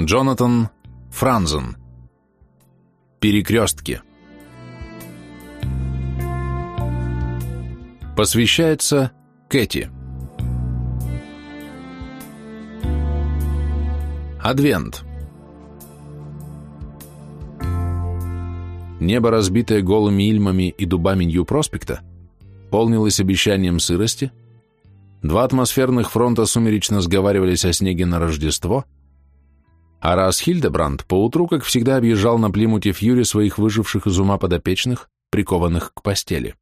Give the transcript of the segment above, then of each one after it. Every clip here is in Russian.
Джонатан Франзен. Перекрестки. Посвящается Кэти. Адвент. Небо, разбитое голыми ильмами и дубами Нью-проспекта, полнилось обещанием сырости, два атмосферных фронта сумеречно сговаривались о снеге на Рождество — а раз Хильдебранд поутру, как всегда, объезжал на Плимуте Фьюри своих выживших из ума подопечных, прикованных к постели.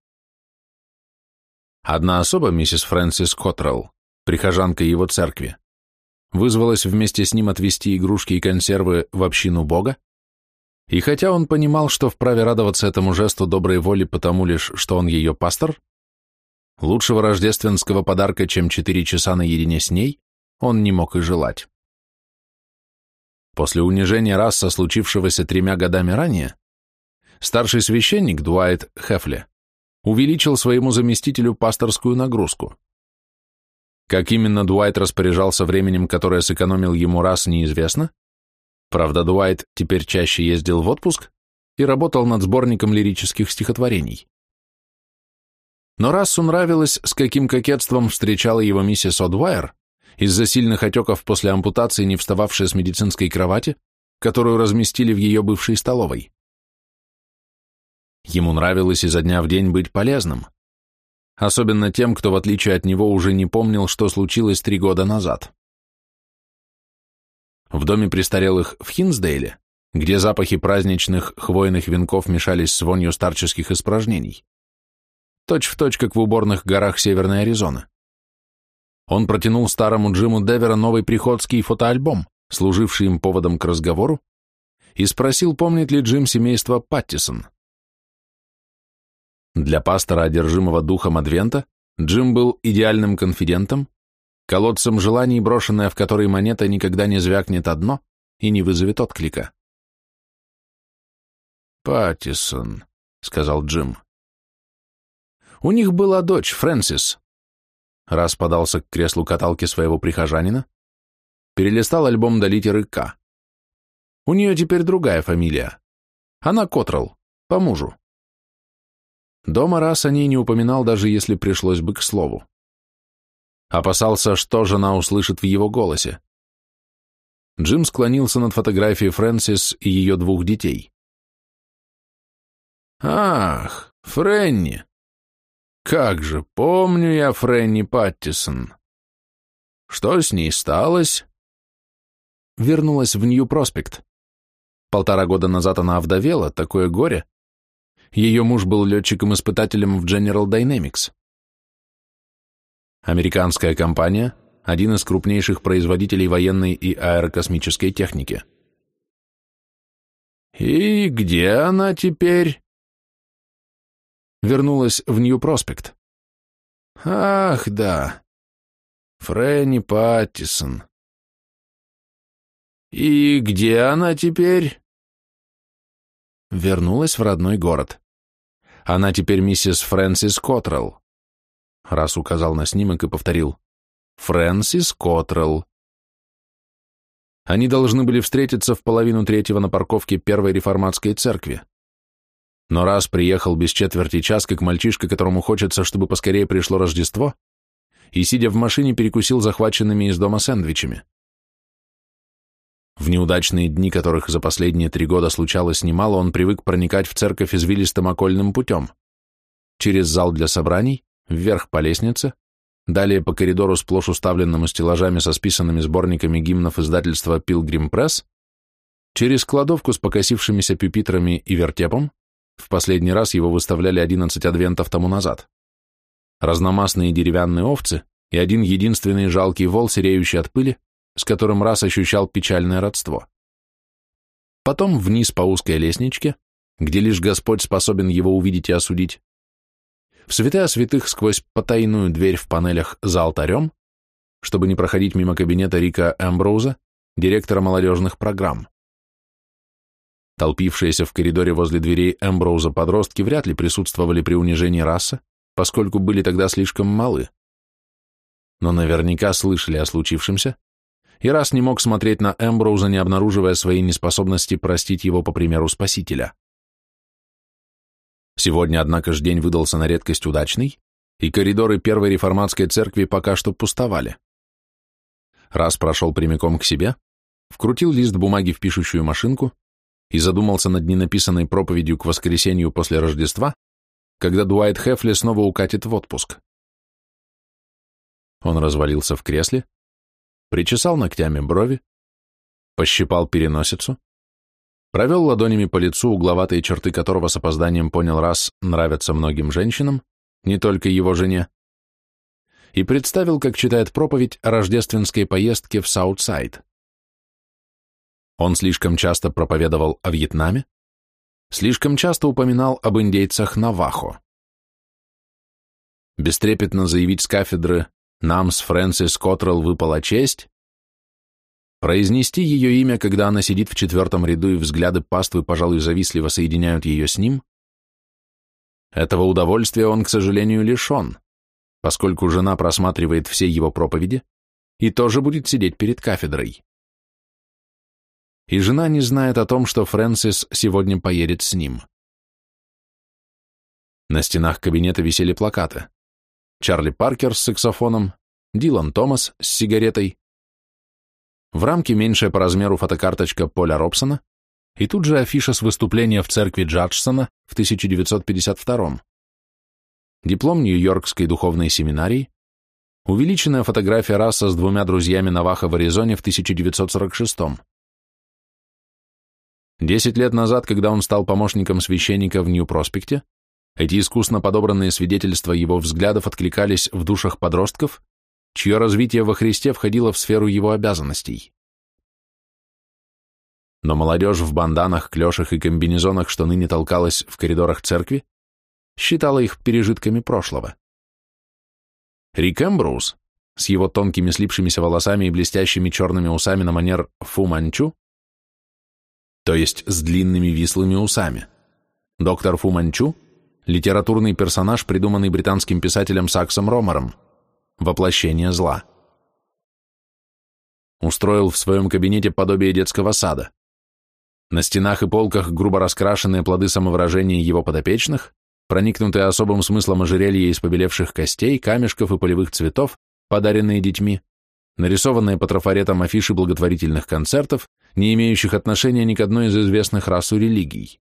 Одна особа, миссис Фрэнсис Коттрелл, прихожанка его церкви, вызвалась вместе с ним отвезти игрушки и консервы в общину Бога, и хотя он понимал, что вправе радоваться этому жесту доброй воли потому лишь, что он ее пастор, лучшего рождественского подарка, чем четыре часа наедине с ней, он не мог и желать. После унижения раса, случившегося тремя годами ранее, старший священник Дуайт Хефле увеличил своему заместителю пасторскую нагрузку. Как именно Дуайт распоряжался временем, которое сэкономил ему раз, неизвестно. Правда, Дуайт теперь чаще ездил в отпуск и работал над сборником лирических стихотворений. Но Рассу нравилось, с каким кокетством встречала его миссис Одвайер из-за сильных отеков после ампутации, не встававшая с медицинской кровати, которую разместили в ее бывшей столовой. Ему нравилось изо дня в день быть полезным, особенно тем, кто, в отличие от него, уже не помнил, что случилось три года назад. В доме престарелых в Хинсдейле, где запахи праздничных хвойных венков мешались с вонью старческих испражнений, точь в точь, как в уборных горах Северной Аризоны, он протянул старому Джиму Девера новый приходский фотоальбом, служивший им поводом к разговору, и спросил, помнит ли Джим семейство Паттисон. Для пастора, одержимого духом Адвента, Джим был идеальным конфидентом, колодцем желаний, брошенная в который монета никогда не звякнет одно и не вызовет отклика. «Паттисон», — сказал Джим. «У них была дочь, Фрэнсис раз подался к креслу каталки своего прихожанина, перелистал альбом до литеры «К». У нее теперь другая фамилия. Она Котрелл, по мужу. Дома раз о ней не упоминал, даже если пришлось бы к слову. Опасался, что жена услышит в его голосе. Джим склонился над фотографией Фрэнсис и ее двух детей. «Ах, Фрэнни!» Как же помню я Фрэнни Паттисон. Что с ней сталось? Вернулась в Нью-Проспект. Полтора года назад она овдовела, такое горе. Ее муж был летчиком-испытателем в General Dynamics. Американская компания – один из крупнейших производителей военной и аэрокосмической техники. «И где она теперь?» вернулась в Нью-Проспект. Ах, да. Фрэнни Паттисон. И где она теперь? Вернулась в родной город. Она теперь миссис Фрэнсис Котрелл. Раз указал на снимок и повторил. Фрэнсис Котрелл. Они должны были встретиться в половину третьего на парковке Первой реформатской церкви. Но раз приехал без четверти час, как мальчишка, которому хочется, чтобы поскорее пришло Рождество, и, сидя в машине, перекусил захваченными из дома сэндвичами. В неудачные дни, которых за последние три года случалось немало, он привык проникать в церковь извилистым окольным путем. Через зал для собраний, вверх по лестнице, далее по коридору сплошь уставленному стеллажами со списанными сборниками гимнов издательства Pilgrim Press, через кладовку с покосившимися пюпитрами и вертепом, в последний раз его выставляли 11 адвентов тому назад. Разномастные деревянные овцы и один единственный жалкий вол, сереющий от пыли, с которым раз ощущал печальное родство. Потом вниз по узкой лестничке, где лишь Господь способен его увидеть и осудить, в святая святых сквозь потайную дверь в панелях за алтарем, чтобы не проходить мимо кабинета Рика Эмброуза, директора молодежных программ. Толпившиеся в коридоре возле дверей Эмброуза подростки вряд ли присутствовали при унижении расы, поскольку были тогда слишком малы. Но наверняка слышали о случившемся, и раз не мог смотреть на Эмброуза, не обнаруживая своей неспособности простить его по примеру Спасителя. Сегодня, однако же, день выдался на редкость удачный, и коридоры Первой Реформатской Церкви пока что пустовали. Раз прошел прямиком к себе, вкрутил лист бумаги в пишущую машинку, и задумался над ненаписанной проповедью к воскресенью после Рождества, когда Дуайт Хефли снова укатит в отпуск. Он развалился в кресле, причесал ногтями брови, пощипал переносицу, провел ладонями по лицу, угловатые черты которого с опозданием понял Расс нравятся многим женщинам, не только его жене, и представил, как читает проповедь о рождественской поездке в Саутсайд. Он слишком часто проповедовал о Вьетнаме, слишком часто упоминал об индейцах Навахо. Бестрепетно заявить с кафедры «Нам с Фрэнсис Коттрелл выпала честь», произнести ее имя, когда она сидит в четвертом ряду и взгляды паствы, пожалуй, завистливо соединяют ее с ним, этого удовольствия он, к сожалению, лишен, поскольку жена просматривает все его проповеди и тоже будет сидеть перед кафедрой и жена не знает о том, что Фрэнсис сегодня поедет с ним. На стенах кабинета висели плакаты. Чарли Паркер с саксофоном, Дилан Томас с сигаретой. В рамке меньшая по размеру фотокарточка Поля Робсона и тут же афиша с выступления в церкви Джаджсона в 1952 -м. Диплом Нью-Йоркской духовной семинарии, увеличенная фотография Расса с двумя друзьями Наваха в Аризоне в 1946 -м. Десять лет назад, когда он стал помощником священника в Нью-Проспекте, эти искусно подобранные свидетельства его взглядов откликались в душах подростков, чье развитие во Христе входило в сферу его обязанностей. Но молодежь в банданах, клешах и комбинезонах, что ныне толкалась в коридорах церкви, считала их пережитками прошлого. Рик Эмброуз с его тонкими слипшимися волосами и блестящими черными усами на манер Фу Манчу то есть с длинными вислыми усами. Доктор Фуманчу, литературный персонаж, придуманный британским писателем Саксом Ромером. Воплощение зла. Устроил в своем кабинете подобие детского сада. На стенах и полках грубо раскрашенные плоды самовыражения его подопечных, проникнутые особым смыслом ожерелья из побелевших костей, камешков и полевых цветов, подаренные детьми, нарисованные по трафаретам афиши благотворительных концертов, не имеющих отношения ни к одной из известных рас у религий.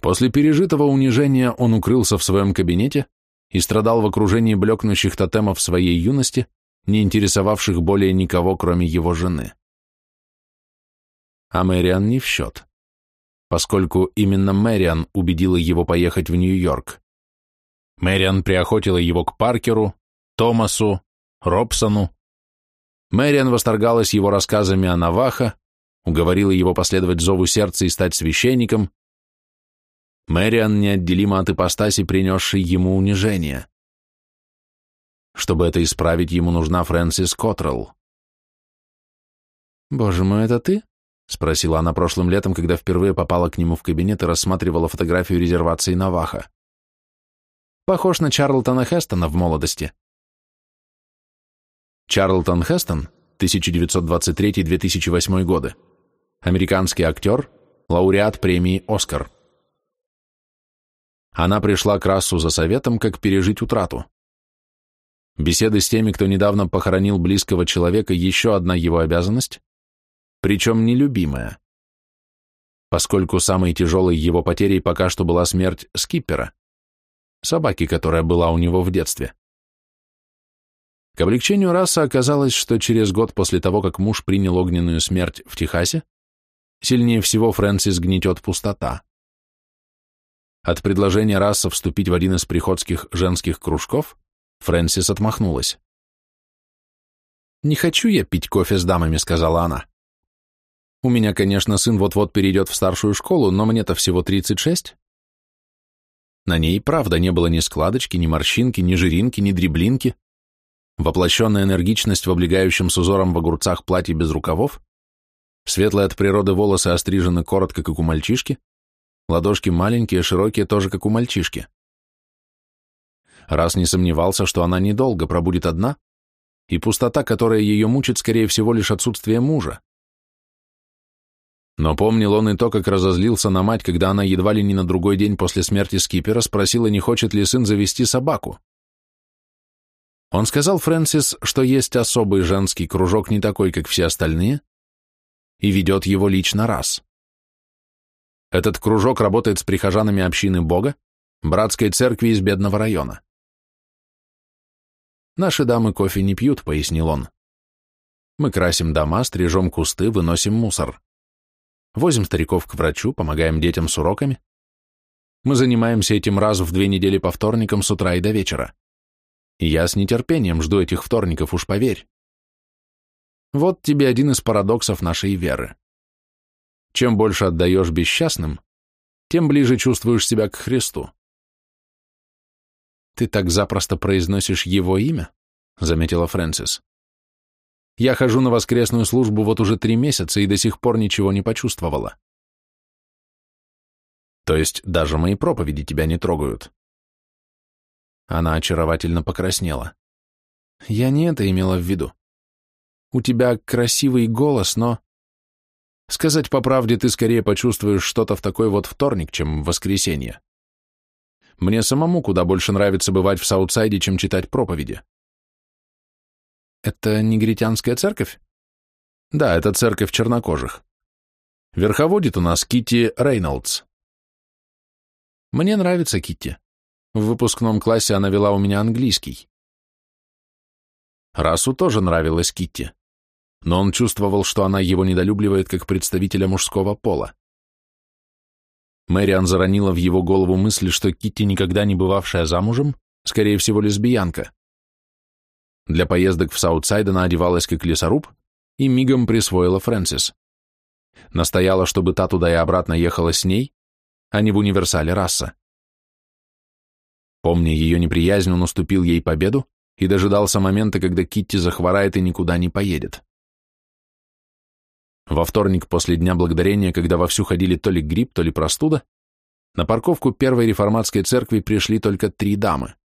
После пережитого унижения он укрылся в своем кабинете и страдал в окружении блекнущих тотемов своей юности, не интересовавших более никого, кроме его жены. А Мэриан не в счет, поскольку именно Мэриан убедила его поехать в Нью-Йорк. Мэриан приохотила его к Паркеру, Томасу, Робсону, Мэриан восторгалась его рассказами о Наваха, уговорила его последовать зову сердца и стать священником. Мэриан неотделима от ипостаси, принесшей ему унижение. Чтобы это исправить, ему нужна Фрэнсис Котрелл. «Боже мой, это ты?» — спросила она прошлым летом, когда впервые попала к нему в кабинет и рассматривала фотографию резервации Наваха. «Похож на Чарлтона Хестона в молодости». Чарлтон Хестон, 1923-2008 годы. Американский актер, лауреат премии «Оскар». Она пришла к Рассу за советом, как пережить утрату. Беседы с теми, кто недавно похоронил близкого человека, еще одна его обязанность, причем нелюбимая. Поскольку самой тяжелой его потерей пока что была смерть Скиппера, собаки, которая была у него в детстве. К облегчению Расса оказалось, что через год после того, как муж принял огненную смерть в Техасе, сильнее всего Фрэнсис гнетет пустота. От предложения Расса вступить в один из приходских женских кружков Фрэнсис отмахнулась. «Не хочу я пить кофе с дамами», — сказала она. «У меня, конечно, сын вот-вот перейдет в старшую школу, но мне-то всего 36». На ней, правда, не было ни складочки, ни морщинки, ни жиринки, ни дреблинки, воплощенная энергичность в облегающем с узором в огурцах платье без рукавов, светлые от природы волосы острижены коротко, как у мальчишки, ладошки маленькие, широкие, тоже как у мальчишки. Раз не сомневался, что она недолго пробудет одна, и пустота, которая ее мучит, скорее всего, лишь отсутствие мужа. Но помнил он и то, как разозлился на мать, когда она едва ли не на другой день после смерти скипера спросила, не хочет ли сын завести собаку. Он сказал Фрэнсис, что есть особый женский кружок, не такой, как все остальные, и ведет его лично раз. Этот кружок работает с прихожанами общины Бога, братской церкви из бедного района. «Наши дамы кофе не пьют», — пояснил он. «Мы красим дома, стрижем кусты, выносим мусор. Возим стариков к врачу, помогаем детям с уроками. Мы занимаемся этим раз в две недели по вторникам с утра и до вечера. Я с нетерпением жду этих вторников, уж поверь. Вот тебе один из парадоксов нашей веры. Чем больше отдаешь бесчастным, тем ближе чувствуешь себя к Христу. Ты так запросто произносишь его имя, заметила Фрэнсис. Я хожу на воскресную службу вот уже три месяца и до сих пор ничего не почувствовала. То есть даже мои проповеди тебя не трогают. Она очаровательно покраснела. Я не это имела в виду. У тебя красивый голос, но... Сказать по правде, ты скорее почувствуешь что-то в такой вот вторник, чем в воскресенье. Мне самому куда больше нравится бывать в Саутсайде, чем читать проповеди. Это негритянская церковь? Да, это церковь чернокожих. Верховодит у нас Китти Рейнольдс. Мне нравится Китти. В выпускном классе она вела у меня английский. Расу тоже нравилась Китти, но он чувствовал, что она его недолюбливает как представителя мужского пола. Мэриан заронила в его голову мысль, что Китти, никогда не бывавшая замужем, скорее всего, лесбиянка. Для поездок в Саутсайд она одевалась как лесоруб и мигом присвоила Фрэнсис. Настояла, чтобы та туда и обратно ехала с ней, а не в универсале Расса. Помня ее неприязнь, он уступил ей победу и дожидался момента, когда Китти захворает и никуда не поедет. Во вторник после Дня Благодарения, когда вовсю ходили то ли грипп, то ли простуда, на парковку Первой Реформатской Церкви пришли только три дамы.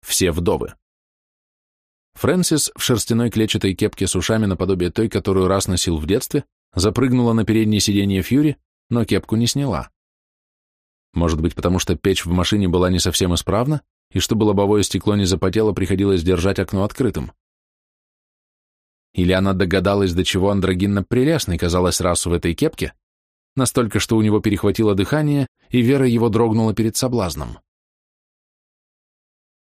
Все вдовы. Фрэнсис в шерстяной клетчатой кепке с ушами наподобие той, которую раз носил в детстве, запрыгнула на переднее сиденье Фьюри, но кепку не сняла. Может быть, потому что печь в машине была не совсем исправна, и чтобы лобовое стекло не запотело, приходилось держать окно открытым. Или она догадалась, до чего андрогинно-прелестной казалась расу в этой кепке, настолько, что у него перехватило дыхание, и Вера его дрогнула перед соблазном.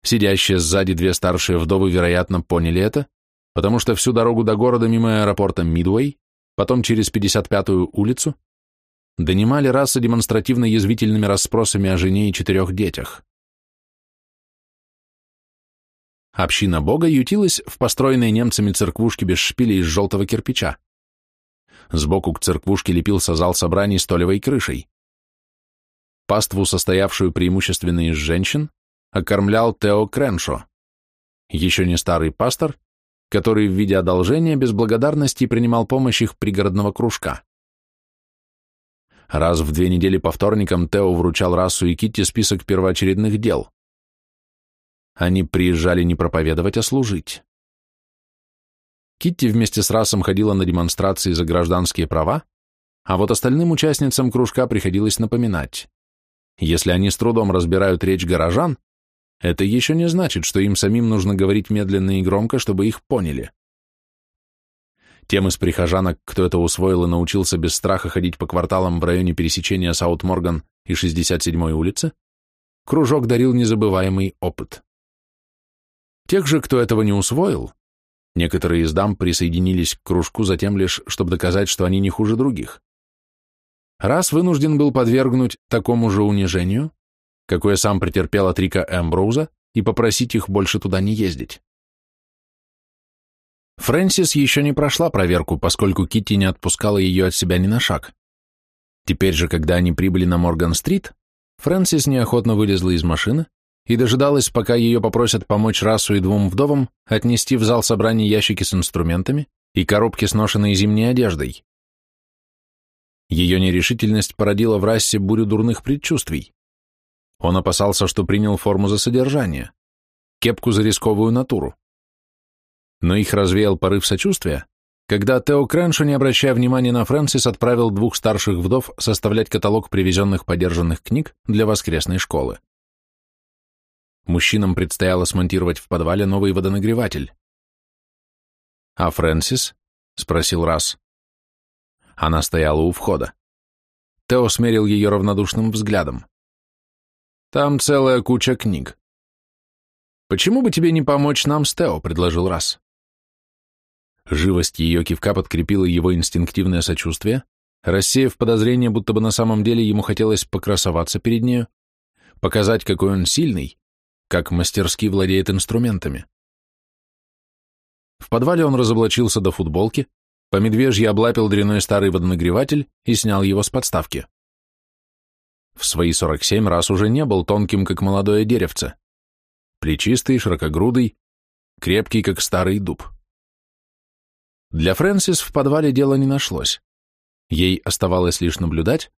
Сидящие сзади две старшие вдовы, вероятно, поняли это, потому что всю дорогу до города мимо аэропорта Мидуэй, потом через 55-ю улицу, донимали раса демонстративно язвительными расспросами о жене и четырех детях. Община Бога ютилась в построенной немцами церквушке без шпилей из желтого кирпича. Сбоку к церквушке лепился зал собраний с толевой крышей. Паству, состоявшую преимущественно из женщин, окормлял Тео Креншо, еще не старый пастор, который в виде одолжения без благодарности принимал помощь их пригородного кружка. Раз в две недели по вторникам Тео вручал Расу и Китти список первоочередных дел. Они приезжали не проповедовать, а служить. Китти вместе с Расом ходила на демонстрации за гражданские права, а вот остальным участницам кружка приходилось напоминать. Если они с трудом разбирают речь горожан, это еще не значит, что им самим нужно говорить медленно и громко, чтобы их поняли. Тем из прихожанок, кто это усвоил и научился без страха ходить по кварталам в районе пересечения Саут-Морган и 67-й улицы, кружок дарил незабываемый опыт. Тех же, кто этого не усвоил, некоторые из дам присоединились к кружку затем лишь, чтобы доказать, что они не хуже других. Раз вынужден был подвергнуть такому же унижению, какое сам претерпел от Рика Эмброуза, и попросить их больше туда не ездить. Фрэнсис еще не прошла проверку, поскольку Китти не отпускала ее от себя ни на шаг. Теперь же, когда они прибыли на Морган-стрит, Фрэнсис неохотно вылезла из машины и дожидалась, пока ее попросят помочь Расу и двум вдовам отнести в зал собраний ящики с инструментами и коробки с ношенной зимней одеждой. Ее нерешительность породила в Рассе бурю дурных предчувствий. Он опасался, что принял форму за содержание, кепку за рисковую натуру. Но их развеял порыв сочувствия, когда Тео Крэншу, не обращая внимания на Фрэнсис, отправил двух старших вдов составлять каталог привезенных подержанных книг для воскресной школы. Мужчинам предстояло смонтировать в подвале новый водонагреватель. «А Фрэнсис?» — спросил Расс. Она стояла у входа. Тео смерил ее равнодушным взглядом. «Там целая куча книг». «Почему бы тебе не помочь нам с Тео?» — предложил Расс. Живость ее кивка подкрепила его инстинктивное сочувствие, рассеяв подозрение, будто бы на самом деле ему хотелось покрасоваться перед нею, показать, какой он сильный, как мастерски владеет инструментами. В подвале он разоблачился до футболки, по медвежье облапил дряной старый водонагреватель и снял его с подставки. В свои 47 раз уже не был тонким, как молодое деревце. Плечистый, широкогрудый, крепкий, как старый дуб. Для Фрэнсис в подвале дела не нашлось. Ей оставалось лишь наблюдать,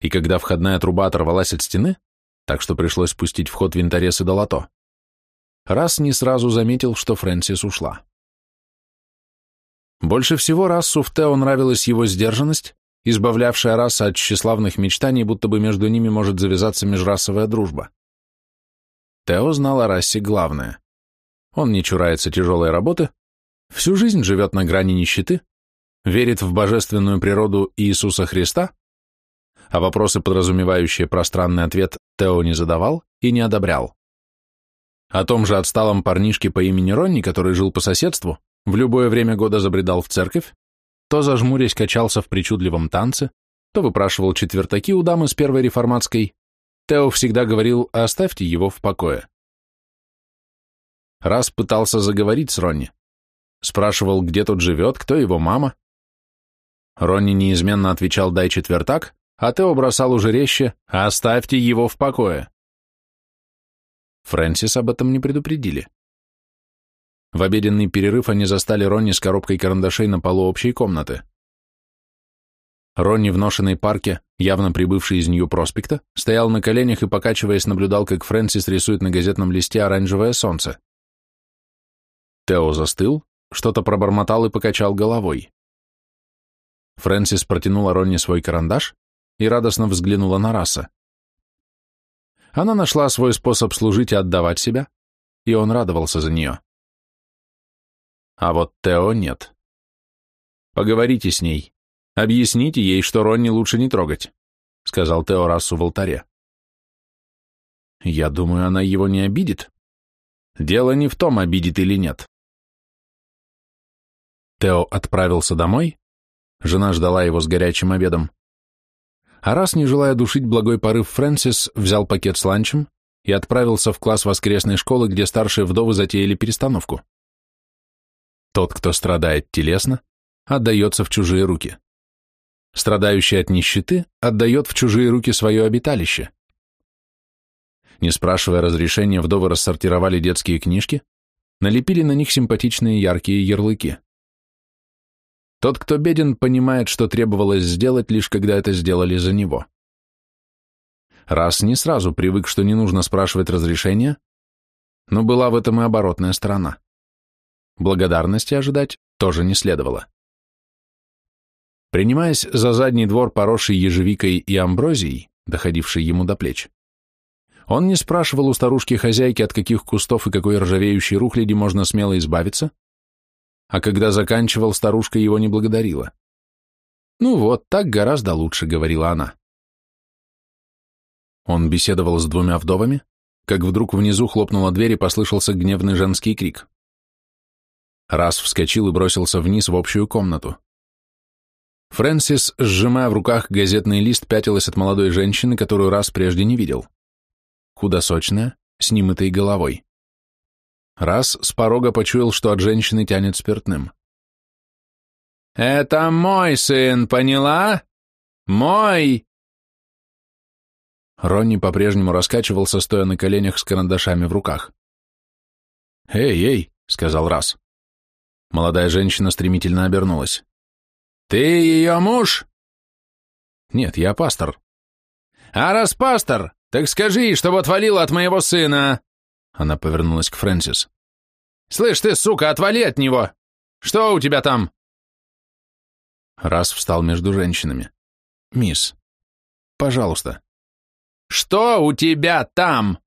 и когда входная труба оторвалась от стены, так что пришлось пустить в ход винторез и долото, Раз не сразу заметил, что Фрэнсис ушла. Больше всего Рассу в Тео нравилась его сдержанность, избавлявшая Расса от тщеславных мечтаний, будто бы между ними может завязаться межрасовая дружба. Тео знал о Рассе главное. Он не чурается тяжелой работы, всю жизнь живет на грани нищеты, верит в божественную природу Иисуса Христа, а вопросы, подразумевающие пространный ответ, Тео не задавал и не одобрял. О том же отсталом парнишке по имени Ронни, который жил по соседству, в любое время года забредал в церковь, то зажмурясь качался в причудливом танце, то выпрашивал четвертаки у дамы с первой реформатской, Тео всегда говорил «оставьте его в покое». Раз пытался заговорить с Ронни, Спрашивал, где тот живет, кто его мама. Ронни неизменно отвечал «дай четвертак», а Тео бросал уже резче «оставьте его в покое». Фрэнсис об этом не предупредили. В обеденный перерыв они застали Ронни с коробкой карандашей на полу общей комнаты. Ронни в ношенной парке, явно прибывший из Нью-Проспекта, стоял на коленях и, покачиваясь, наблюдал, как Фрэнсис рисует на газетном листе оранжевое солнце. Тео застыл, что-то пробормотал и покачал головой. Фрэнсис протянула Ронни свой карандаш и радостно взглянула на раса. Она нашла свой способ служить и отдавать себя, и он радовался за нее. А вот Тео нет. «Поговорите с ней. Объясните ей, что Ронни лучше не трогать», — сказал Тео Рассу в алтаре. «Я думаю, она его не обидит. Дело не в том, обидит или нет. Тео отправился домой, жена ждала его с горячим обедом. А раз не желая душить благой порыв, Фрэнсис взял пакет с ланчем и отправился в класс воскресной школы, где старшие вдовы затеяли перестановку. Тот, кто страдает телесно, отдается в чужие руки. Страдающий от нищеты отдает в чужие руки свое обиталище. Не спрашивая разрешения, вдовы рассортировали детские книжки, налепили на них симпатичные яркие ярлыки. Тот, кто беден, понимает, что требовалось сделать, лишь когда это сделали за него. Раз не сразу привык, что не нужно спрашивать разрешения, но была в этом и оборотная сторона. Благодарности ожидать тоже не следовало. Принимаясь за задний двор, поросший ежевикой и амброзией, доходивший ему до плеч, он не спрашивал у старушки-хозяйки, от каких кустов и какой ржавеющей рухляди можно смело избавиться, а когда заканчивал, старушка его не благодарила. «Ну вот, так гораздо лучше», — говорила она. Он беседовал с двумя вдовами, как вдруг внизу хлопнула дверь и послышался гневный женский крик. Раз вскочил и бросился вниз в общую комнату. Фрэнсис, сжимая в руках газетный лист, пятилась от молодой женщины, которую раз прежде не видел. Худосочная, с немытой головой. Раз с порога почуял, что от женщины тянет спиртным. «Это мой сын, поняла? Мой!» Ронни по-прежнему раскачивался, стоя на коленях с карандашами в руках. «Эй, эй!» — сказал Раз. Молодая женщина стремительно обернулась. «Ты ее муж?» «Нет, я пастор». «А раз пастор, так скажи, чтобы отвалил от моего сына!» Она повернулась к Фрэнсис. «Слышь ты, сука, отвали от него! Что у тебя там?» Раз встал между женщинами. «Мисс, пожалуйста». «Что у тебя там?»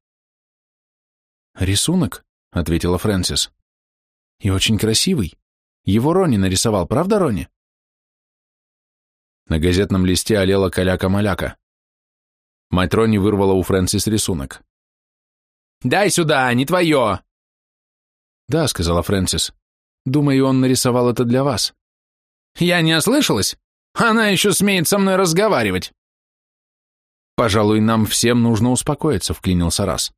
«Рисунок», — ответила Фрэнсис. «И очень красивый. Его Рони нарисовал, правда, Рони?» На газетном листе олела каляка-маляка. Мать Рони вырвала у Фрэнсис рисунок. Дай сюда, не твое!» «Да», — сказала Фрэнсис. «Думаю, он нарисовал это для вас». «Я не ослышалась? Она еще смеет со мной разговаривать!» «Пожалуй, нам всем нужно успокоиться», — вклинился раз.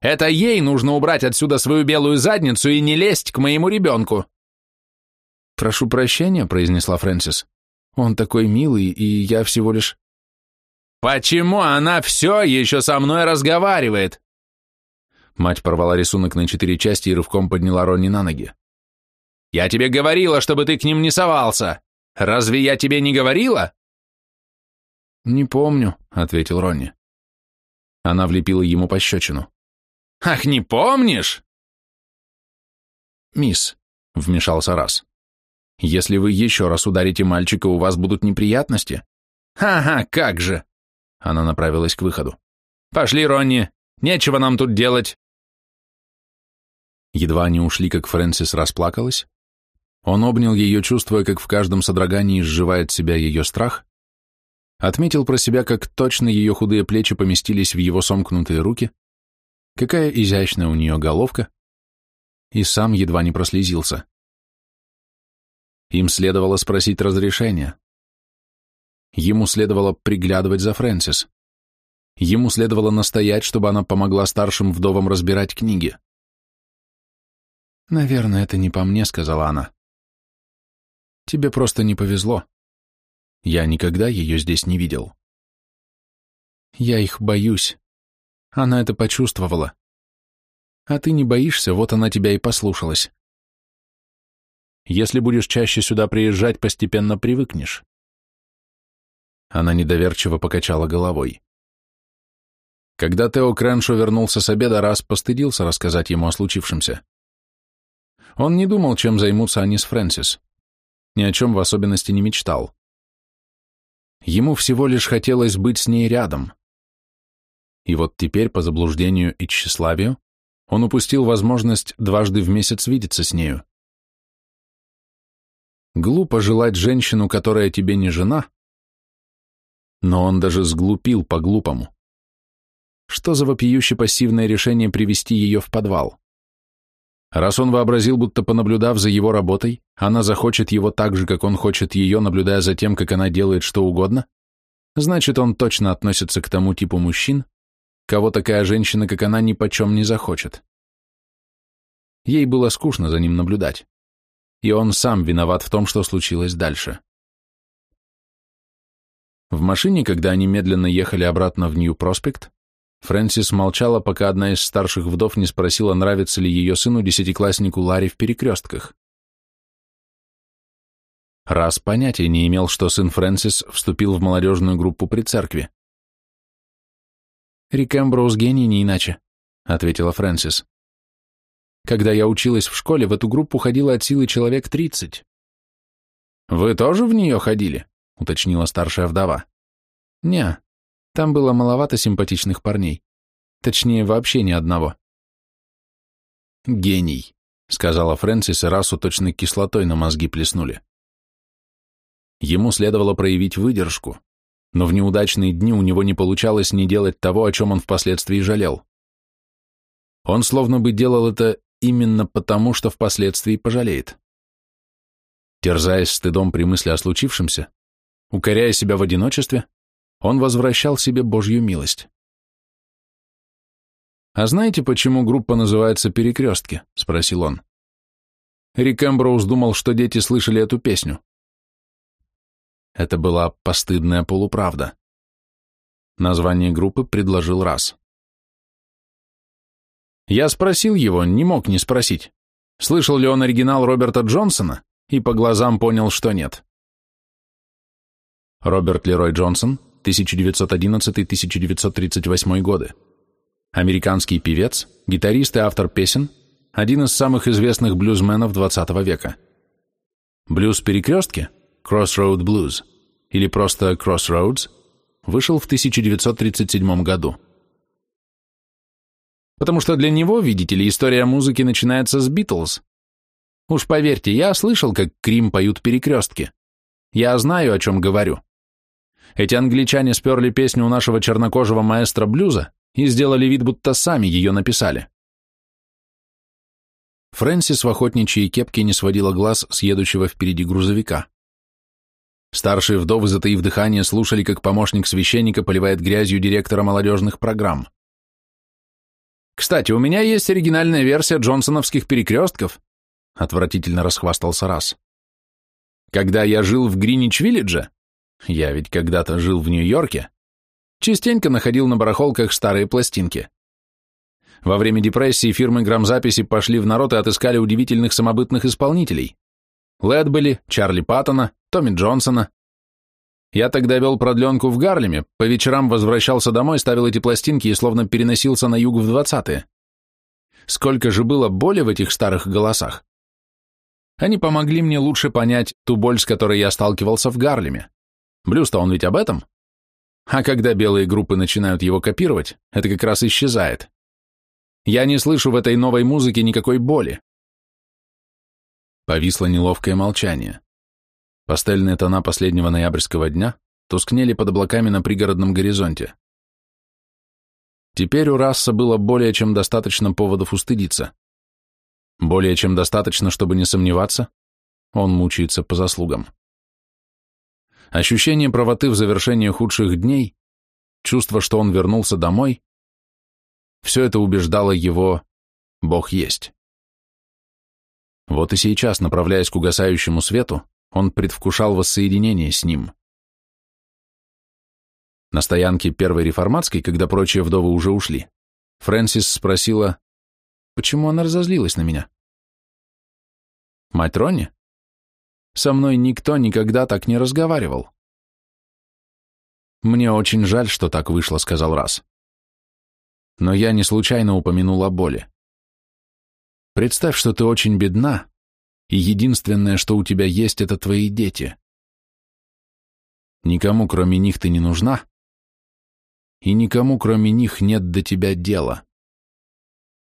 «Это ей нужно убрать отсюда свою белую задницу и не лезть к моему ребенку!» «Прошу прощения», — произнесла Фрэнсис. «Он такой милый, и я всего лишь...» «Почему она все еще со мной разговаривает?» Мать порвала рисунок на четыре части и рывком подняла Ронни на ноги. «Я тебе говорила, чтобы ты к ним не совался! Разве я тебе не говорила?» «Не помню», — ответил Ронни. Она влепила ему пощечину. «Ах, не помнишь?» «Мисс», — вмешался раз. «Если вы еще раз ударите мальчика, у вас будут неприятности». Ха-ха, как же!» Она направилась к выходу. «Пошли, Ронни, Нечего нам тут делать!» Едва они ушли, как Фрэнсис расплакалась. Он обнял ее, чувствуя, как в каждом содрогании сживает себя ее страх, отметил про себя, как точно ее худые плечи поместились в его сомкнутые руки, какая изящная у нее головка, и сам едва не прослезился. Им следовало спросить разрешения. Ему следовало приглядывать за Фрэнсис. Ему следовало настоять, чтобы она помогла старшим вдовам разбирать книги. «Наверное, это не по мне», — сказала она. «Тебе просто не повезло. Я никогда ее здесь не видел». «Я их боюсь. Она это почувствовала. А ты не боишься, вот она тебя и послушалась». «Если будешь чаще сюда приезжать, постепенно привыкнешь». Она недоверчиво покачала головой. Когда Тео Крэншо вернулся с обеда, раз постыдился рассказать ему о случившемся. Он не думал, чем займутся они с Фрэнсис. Ни о чем в особенности не мечтал. Ему всего лишь хотелось быть с ней рядом. И вот теперь, по заблуждению и тщеславию, он упустил возможность дважды в месяц видеться с нею. Глупо желать женщину, которая тебе не жена, но он даже сглупил по-глупому что за вопиюще пассивное решение привести ее в подвал. Раз он вообразил, будто понаблюдав за его работой, она захочет его так же, как он хочет ее, наблюдая за тем, как она делает что угодно, значит, он точно относится к тому типу мужчин, кого такая женщина, как она, ни почем не захочет. Ей было скучно за ним наблюдать. И он сам виноват в том, что случилось дальше. В машине, когда они медленно ехали обратно в Нью-Проспект, Фрэнсис молчала, пока одна из старших вдов не спросила, нравится ли ее сыну десятикласснику Ларри в перекрестках. Раз понятия не имел, что сын Фрэнсис вступил в молодежную группу при церкви. «Рик Эмброуз гений не иначе», — ответила Фрэнсис. «Когда я училась в школе, в эту группу ходило от силы человек тридцать». «Вы тоже в нее ходили?» — уточнила старшая вдова. «Не, там было маловато симпатичных парней. Точнее, вообще ни одного. «Гений», — сказала Фрэнсис, и Расу точно кислотой на мозги плеснули. Ему следовало проявить выдержку, но в неудачные дни у него не получалось не делать того, о чем он впоследствии жалел. Он словно бы делал это именно потому, что впоследствии пожалеет. Терзаясь стыдом при мысли о случившемся, укоряя себя в одиночестве, он возвращал себе Божью милость. «А знаете, почему группа называется «Перекрестки»?» — спросил он. Рик Эмброуз думал, что дети слышали эту песню. Это была постыдная полуправда. Название группы предложил раз. Я спросил его, не мог не спросить, слышал ли он оригинал Роберта Джонсона, и по глазам понял, что нет. Роберт Лерой Джонсон 1911-1938 годы. Американский певец, гитарист и автор песен, один из самых известных блюзменов XX века. Блюз-перекрестки, Crossroad Blues, или просто Crossroads, вышел в 1937 году. Потому что для него, видите ли, история музыки начинается с Битлз. Уж поверьте, я слышал, как Крим поют перекрестки. Я знаю, о чем говорю. Эти англичане сперли песню у нашего чернокожего маэстро блюза и сделали вид, будто сами ее написали. Фрэнсис в охотничьей кепке не сводила глаз с едущего впереди грузовика. Старшие вдовы, затаив дыхание, слушали, как помощник священника поливает грязью директора молодежных программ. «Кстати, у меня есть оригинальная версия джонсоновских перекрестков», — отвратительно расхвастался Раз. «Когда я жил в Гринич-Виллидже, я ведь когда-то жил в Нью-Йорке. Частенько находил на барахолках старые пластинки. Во время депрессии фирмы грамзаписи пошли в народ и отыскали удивительных самобытных исполнителей. Лэдбелли, Чарли Паттона, Томми Джонсона. Я тогда вел продленку в Гарлеме, по вечерам возвращался домой, ставил эти пластинки и словно переносился на юг в двадцатые. Сколько же было боли в этих старых голосах. Они помогли мне лучше понять ту боль, с которой я сталкивался в Гарлеме. Блюста он ведь об этом. А когда белые группы начинают его копировать, это как раз исчезает. Я не слышу в этой новой музыке никакой боли. Повисло неловкое молчание. Пастельные тона последнего ноябрьского дня тускнели под облаками на пригородном горизонте. Теперь у Расса было более чем достаточно поводов устыдиться. Более чем достаточно, чтобы не сомневаться, он мучается по заслугам ощущение правоты в завершении худших дней, чувство, что он вернулся домой, все это убеждало его «Бог есть». Вот и сейчас, направляясь к угасающему свету, он предвкушал воссоединение с ним. На стоянке первой реформатской, когда прочие вдовы уже ушли, Фрэнсис спросила, почему она разозлилась на меня. «Мать Ронни?» Со мной никто никогда так не разговаривал. «Мне очень жаль, что так вышло», — сказал Раз. «Но я не случайно упомянул о боли. Представь, что ты очень бедна, и единственное, что у тебя есть, это твои дети. Никому, кроме них, ты не нужна, и никому, кроме них, нет до тебя дела.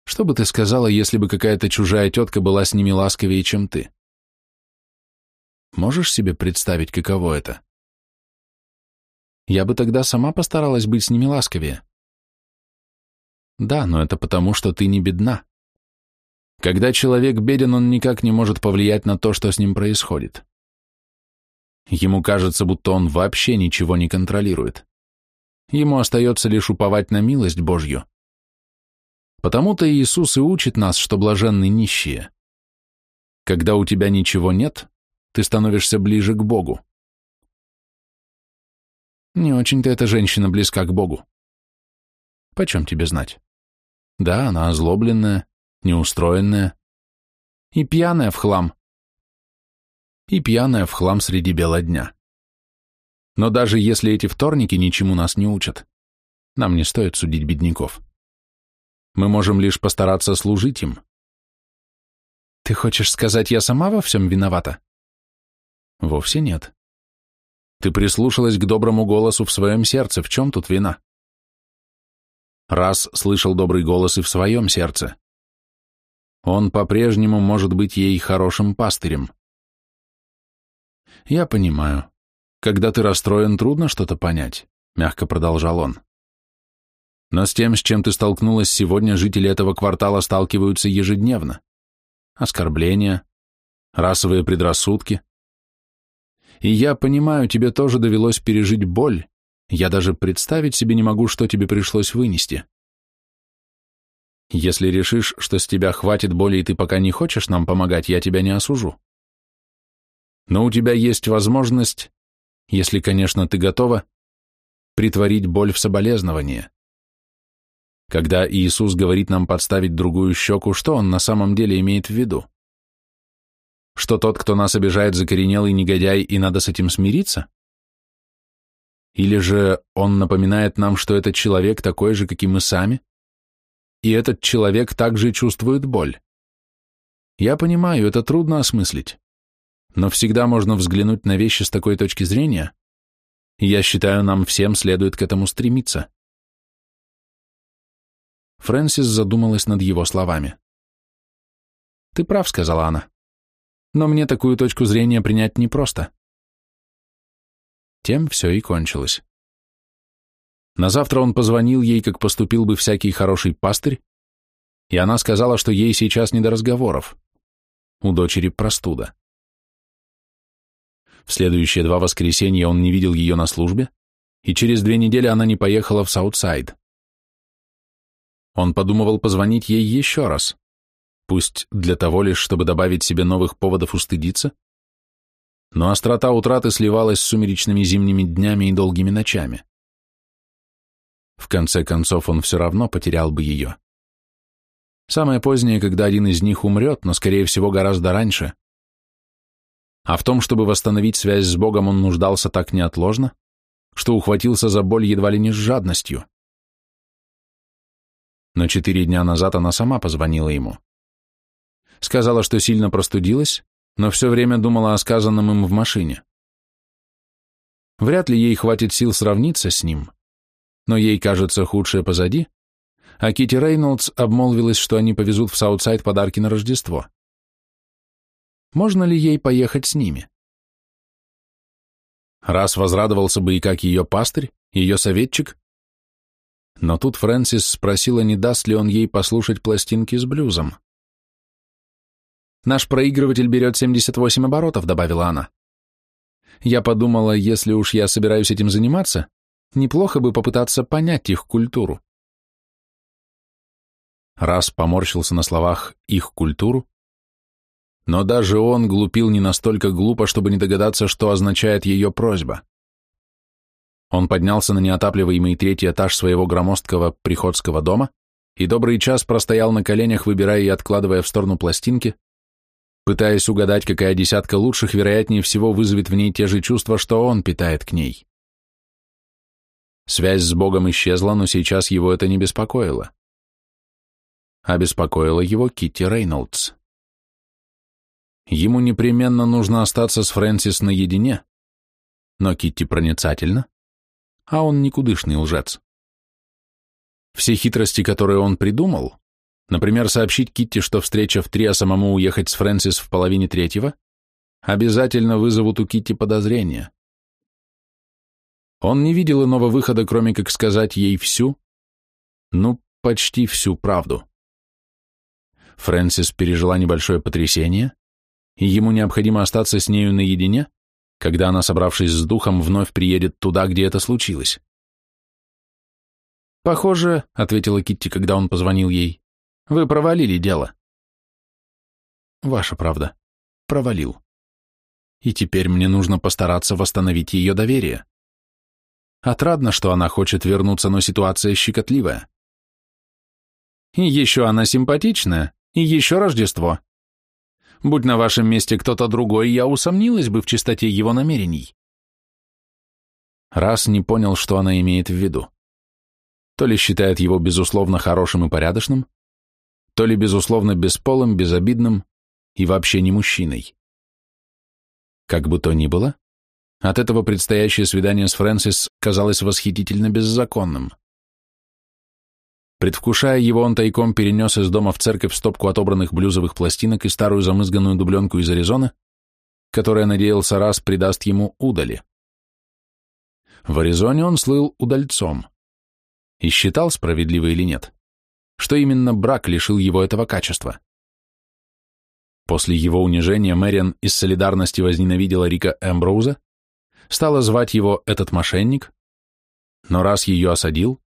Что бы ты сказала, если бы какая-то чужая тетка была с ними ласковее, чем ты?» Можешь себе представить, каково это? Я бы тогда сама постаралась быть с ними ласковее. Да, но это потому, что ты не бедна. Когда человек беден, он никак не может повлиять на то, что с ним происходит. Ему кажется, будто он вообще ничего не контролирует. Ему остается лишь уповать на милость Божью. Потому-то Иисус и учит нас, что блаженны нищие. Когда у тебя ничего нет, ты становишься ближе к Богу. Не очень-то эта женщина близка к Богу. Почем тебе знать? Да, она озлобленная, неустроенная и пьяная в хлам. И пьяная в хлам среди бела дня. Но даже если эти вторники ничему нас не учат, нам не стоит судить бедняков. Мы можем лишь постараться служить им. Ты хочешь сказать, я сама во всем виновата? Вовсе нет. Ты прислушалась к доброму голосу в своем сердце. В чем тут вина? Раз слышал добрый голос и в своем сердце. Он по-прежнему может быть ей хорошим пастырем. Я понимаю. Когда ты расстроен, трудно что-то понять, мягко продолжал он. Но с тем, с чем ты столкнулась сегодня, жители этого квартала сталкиваются ежедневно. Оскорбления, расовые предрассудки, и я понимаю, тебе тоже довелось пережить боль. Я даже представить себе не могу, что тебе пришлось вынести. Если решишь, что с тебя хватит боли, и ты пока не хочешь нам помогать, я тебя не осужу. Но у тебя есть возможность, если, конечно, ты готова, притворить боль в соболезнование. Когда Иисус говорит нам подставить другую щеку, что Он на самом деле имеет в виду? что тот, кто нас обижает, закоренелый негодяй, и надо с этим смириться? Или же он напоминает нам, что этот человек такой же, как и мы сами, и этот человек также чувствует боль? Я понимаю, это трудно осмыслить, но всегда можно взглянуть на вещи с такой точки зрения, и я считаю, нам всем следует к этому стремиться. Фрэнсис задумалась над его словами. «Ты прав», — сказала она но мне такую точку зрения принять непросто. Тем все и кончилось. Назавтра он позвонил ей, как поступил бы всякий хороший пастырь, и она сказала, что ей сейчас не до разговоров. У дочери простуда. В следующие два воскресенья он не видел ее на службе, и через две недели она не поехала в Саутсайд. Он подумывал позвонить ей еще раз, пусть для того лишь, чтобы добавить себе новых поводов устыдиться, но острота утраты сливалась с сумеречными зимними днями и долгими ночами. В конце концов, он все равно потерял бы ее. Самое позднее, когда один из них умрет, но, скорее всего, гораздо раньше. А в том, чтобы восстановить связь с Богом, он нуждался так неотложно, что ухватился за боль едва ли не с жадностью. Но четыре дня назад она сама позвонила ему. Сказала, что сильно простудилась, но все время думала о сказанном им в машине. Вряд ли ей хватит сил сравниться с ним, но ей кажется худшее позади, а Кити Рейнольдс обмолвилась, что они повезут в Саутсайд подарки на Рождество. Можно ли ей поехать с ними? Расс возрадовался бы и как ее пастырь, ее советчик. Но тут Фрэнсис спросила, не даст ли он ей послушать пластинки с блюзом. Наш проигрыватель берет 78 оборотов», — добавила она. Я подумала, если уж я собираюсь этим заниматься, неплохо бы попытаться понять их культуру. Раз поморщился на словах «их культуру», но даже он глупил не настолько глупо, чтобы не догадаться, что означает ее просьба. Он поднялся на неотапливаемый третий этаж своего громоздкого приходского дома и добрый час простоял на коленях, выбирая и откладывая в сторону пластинки, пытаясь угадать, какая десятка лучших, вероятнее всего, вызовет в ней те же чувства, что он питает к ней. Связь с Богом исчезла, но сейчас его это не беспокоило. А Обеспокоила его Китти Рейнольдс. Ему непременно нужно остаться с Фрэнсис наедине, но Китти проницательна, а он никудышный лжец. Все хитрости, которые он придумал, Например, сообщить Китти, что встреча в три, а самому уехать с Фрэнсис в половине третьего, обязательно вызовут у Китти подозрения. Он не видел иного выхода, кроме как сказать ей всю, ну, почти всю правду. Фрэнсис пережила небольшое потрясение, и ему необходимо остаться с нею наедине, когда она, собравшись с духом, вновь приедет туда, где это случилось. «Похоже», — ответила Китти, когда он позвонил ей, вы провалили дело. Ваша правда. Провалил. И теперь мне нужно постараться восстановить ее доверие. Отрадно, что она хочет вернуться, но ситуация щекотливая. И еще она симпатичная, и еще Рождество. Будь на вашем месте кто-то другой, я усомнилась бы в чистоте его намерений. Раз не понял, что она имеет в виду. То ли считает его безусловно хорошим и порядочным, то ли, безусловно, бесполым, безобидным и вообще не мужчиной. Как бы то ни было, от этого предстоящее свидание с Фрэнсис казалось восхитительно беззаконным. Предвкушая его, он тайком перенес из дома в церковь стопку отобранных блюзовых пластинок и старую замызганную дубленку из Аризоны, которая, надеялся, раз придаст ему удали. В Аризоне он слыл удальцом и считал, справедливо или нет, что именно брак лишил его этого качества. После его унижения Мэриан из солидарности возненавидела Рика Эмброуза, стала звать его «этот мошенник», но раз ее осадил,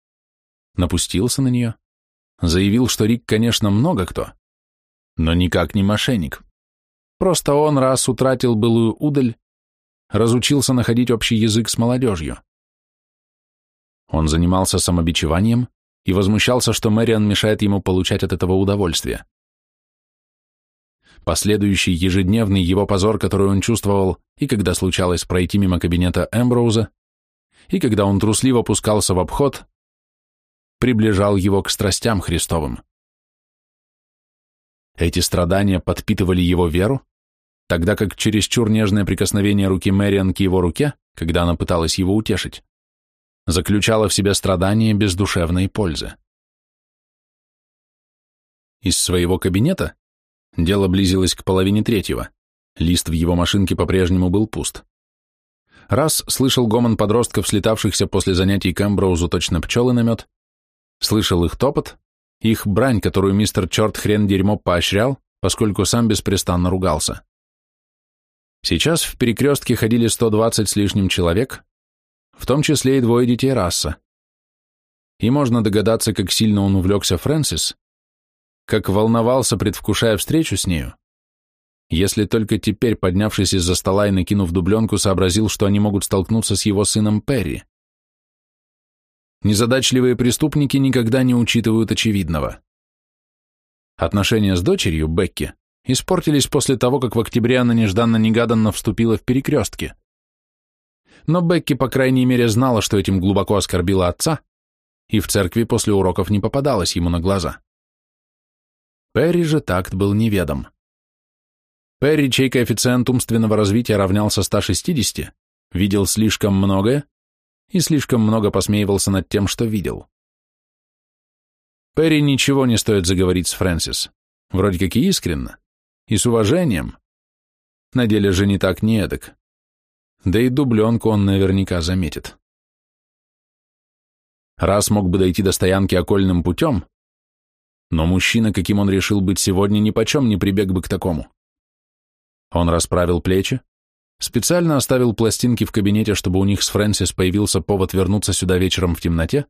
напустился на нее, заявил, что Рик, конечно, много кто, но никак не мошенник. Просто он раз утратил былую удаль, разучился находить общий язык с молодежью. Он занимался самобичеванием, и возмущался, что Мэриан мешает ему получать от этого удовольствие. Последующий ежедневный его позор, который он чувствовал, и когда случалось пройти мимо кабинета Эмброуза, и когда он трусливо пускался в обход, приближал его к страстям Христовым. Эти страдания подпитывали его веру, тогда как чересчур нежное прикосновение руки Мэриан к его руке, когда она пыталась его утешить, заключала в себе страдания без душевной пользы. Из своего кабинета, дело близилось к половине третьего, лист в его машинке по-прежнему был пуст. Раз слышал гомон подростков, слетавшихся после занятий к Эмброузу точно пчелы на мед, слышал их топот, их брань, которую мистер Черт хрен дерьмо поощрял, поскольку сам беспрестанно ругался. Сейчас в перекрестке ходили 120 с лишним человек, в том числе и двое детей Расса. И можно догадаться, как сильно он увлекся Фрэнсис, как волновался, предвкушая встречу с нею. Если только теперь, поднявшись из-за стола и накинув дубленку, сообразил, что они могут столкнуться с его сыном Перри. Незадачливые преступники никогда не учитывают очевидного. Отношения с дочерью, Бекки, испортились после того, как в октябре она нежданно-негаданно вступила в перекрестки но Бекки, по крайней мере, знала, что этим глубоко оскорбила отца, и в церкви после уроков не попадалась ему на глаза. Перри же такт был неведом. Перри, чей коэффициент умственного развития равнялся 160, видел слишком многое и слишком много посмеивался над тем, что видел. Перри ничего не стоит заговорить с Фрэнсис, вроде как и искренно, и с уважением. На деле же не так не эдак. Да и дубленку он наверняка заметит. Раз мог бы дойти до стоянки окольным путем, но мужчина, каким он решил быть сегодня, ни почем не прибег бы к такому. Он расправил плечи, специально оставил пластинки в кабинете, чтобы у них с Фрэнсис появился повод вернуться сюда вечером в темноте,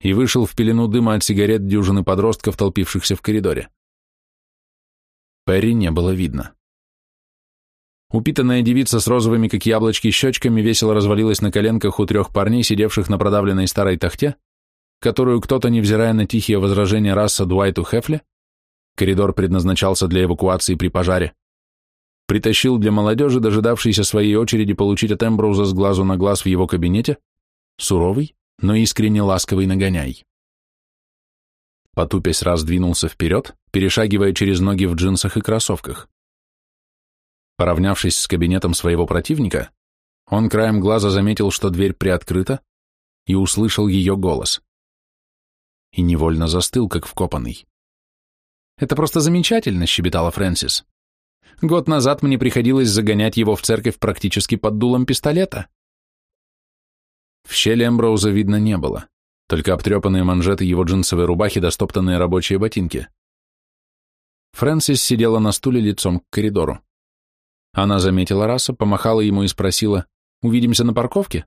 и вышел в пелену дыма от сигарет дюжины подростков, толпившихся в коридоре. Перри не было видно. Упитанная девица с розовыми, как яблочки, щечками весело развалилась на коленках у трех парней, сидевших на продавленной старой тахте, которую кто-то, невзирая на тихие возражения раса Дуайту Хефля, коридор предназначался для эвакуации при пожаре, притащил для молодежи, дожидавшейся своей очереди получить от Эмброуза с глазу на глаз в его кабинете, суровый, но искренне ласковый нагоняй. Потупясь раз двинулся вперед, перешагивая через ноги в джинсах и кроссовках. Поравнявшись с кабинетом своего противника, он краем глаза заметил, что дверь приоткрыта, и услышал ее голос. И невольно застыл, как вкопанный. «Это просто замечательно», — щебетала Фрэнсис. «Год назад мне приходилось загонять его в церковь практически под дулом пистолета». В щели Эмброуза видно не было, только обтрепанные манжеты его джинсовой рубахи достоптанные рабочие ботинки. Фрэнсис сидела на стуле лицом к коридору. Она заметила раса, помахала ему и спросила, «Увидимся на парковке?»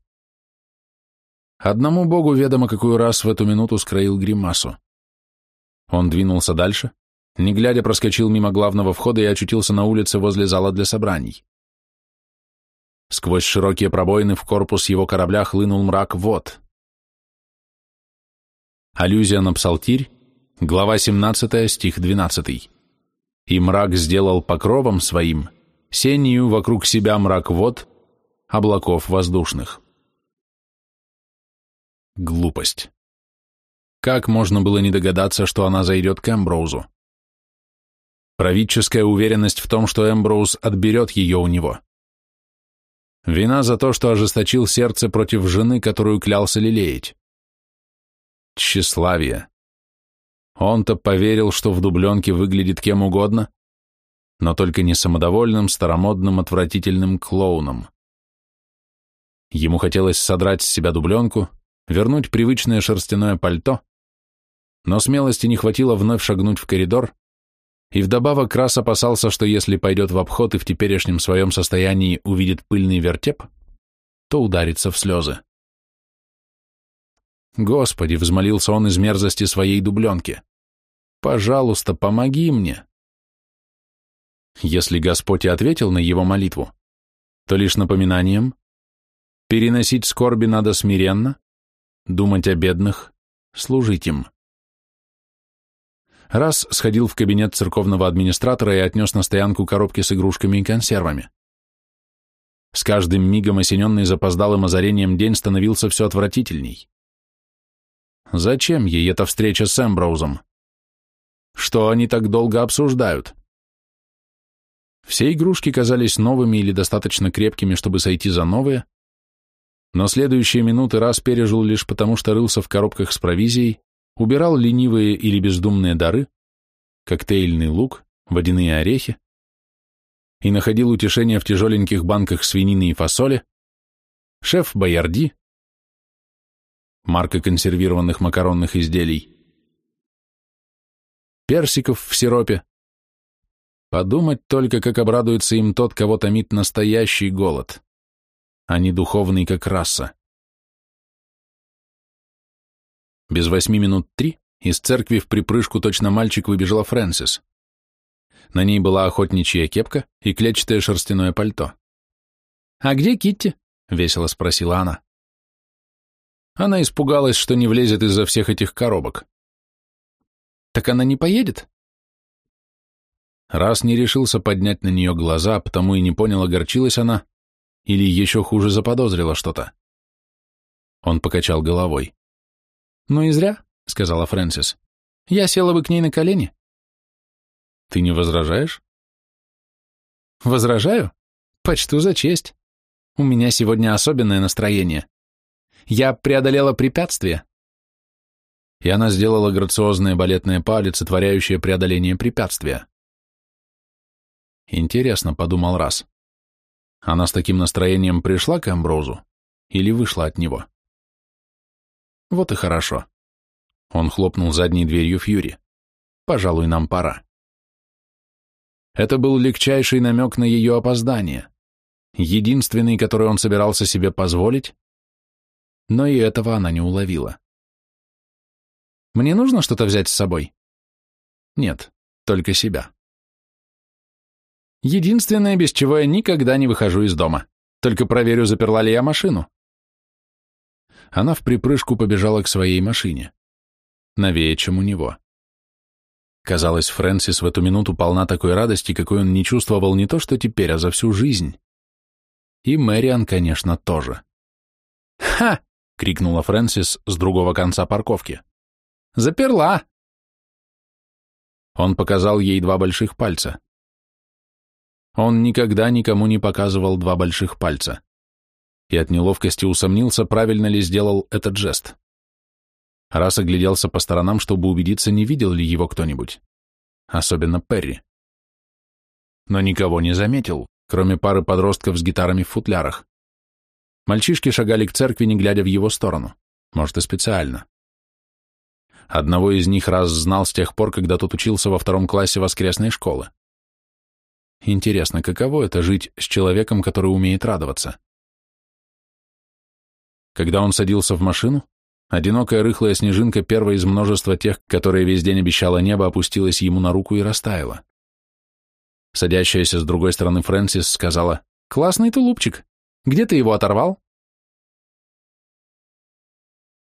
Одному богу ведомо, какую раз в эту минуту скроил гримасу. Он двинулся дальше, не глядя проскочил мимо главного входа и очутился на улице возле зала для собраний. Сквозь широкие пробоины в корпус его корабля хлынул мрак вод. Аллюзия на Псалтирь, глава 17, стих 12. «И мрак сделал покровом своим» сенью вокруг себя мрак вод, облаков воздушных. Глупость. Как можно было не догадаться, что она зайдет к Эмброузу? Правительская уверенность в том, что Эмброуз отберет ее у него. Вина за то, что ожесточил сердце против жены, которую клялся лелеять. Тщеславие. Он-то поверил, что в дубленке выглядит кем угодно, но только не самодовольным, старомодным, отвратительным клоуном. Ему хотелось содрать с себя дубленку, вернуть привычное шерстяное пальто, но смелости не хватило вновь шагнуть в коридор, и вдобавок раз опасался, что если пойдет в обход и в теперешнем своем состоянии увидит пыльный вертеп, то ударится в слезы. «Господи!» — взмолился он из мерзости своей дубленки. «Пожалуйста, помоги мне!» Если Господь и ответил на его молитву, то лишь напоминанием переносить скорби надо смиренно, думать о бедных, служить им. Раз сходил в кабинет церковного администратора и отнес на стоянку коробки с игрушками и консервами. С каждым мигом осененный запоздалым озарением день становился все отвратительней. Зачем ей эта встреча с Эмброузом? Что они так долго обсуждают? Все игрушки казались новыми или достаточно крепкими, чтобы сойти за новые, но следующие минуты раз пережил лишь потому, что рылся в коробках с провизией, убирал ленивые или бездумные дары, коктейльный лук, водяные орехи, и находил утешение в тяжеленьких банках свинины и фасоли, шеф Боярди, марка консервированных макаронных изделий, персиков в сиропе, Подумать только, как обрадуется им тот, кого томит настоящий голод, а не духовный, как раса. Без восьми минут три из церкви в припрыжку точно мальчик выбежала Фрэнсис. На ней была охотничья кепка и клетчатое шерстяное пальто. «А где Китти?» — весело спросила она. Она испугалась, что не влезет из-за всех этих коробок. «Так она не поедет?» Раз не решился поднять на нее глаза, потому и не понял, огорчилась она, или еще хуже заподозрила что-то. Он покачал головой. «Ну и зря», — сказала Фрэнсис. «Я села бы к ней на колени». «Ты не возражаешь?» «Возражаю? Почту за честь. У меня сегодня особенное настроение. Я преодолела препятствие». И она сделала грациозные балетные па, олицетворяющие преодоление препятствия. Интересно, подумал раз. Она с таким настроением пришла к Амброзу или вышла от него? Вот и хорошо. Он хлопнул задней дверью Фьюри. Пожалуй, нам пора. Это был легчайший намек на ее опоздание. Единственный, который он собирался себе позволить, но и этого она не уловила. Мне нужно что-то взять с собой? Нет, только себя. Единственное, без чего я никогда не выхожу из дома. Только проверю, заперла ли я машину. Она в припрыжку побежала к своей машине. Новее, чем у него. Казалось, Фрэнсис в эту минуту полна такой радости, какой он не чувствовал не то что теперь, а за всю жизнь. И Мэриан, конечно, тоже. «Ха!» — крикнула Фрэнсис с другого конца парковки. «Заперла!» Он показал ей два больших пальца. Он никогда никому не показывал два больших пальца. И от неловкости усомнился, правильно ли сделал этот жест. Раз огляделся по сторонам, чтобы убедиться, не видел ли его кто-нибудь. Особенно Перри. Но никого не заметил, кроме пары подростков с гитарами в футлярах. Мальчишки шагали к церкви, не глядя в его сторону. Может, и специально. Одного из них раз знал с тех пор, когда тот учился во втором классе воскресной школы. Интересно, каково это жить с человеком, который умеет радоваться? Когда он садился в машину, одинокая рыхлая снежинка, первая из множества тех, которые весь день обещала небо, опустилась ему на руку и растаяла. Садящаяся с другой стороны Фрэнсис сказала, «Классный тулупчик! Где ты его оторвал?»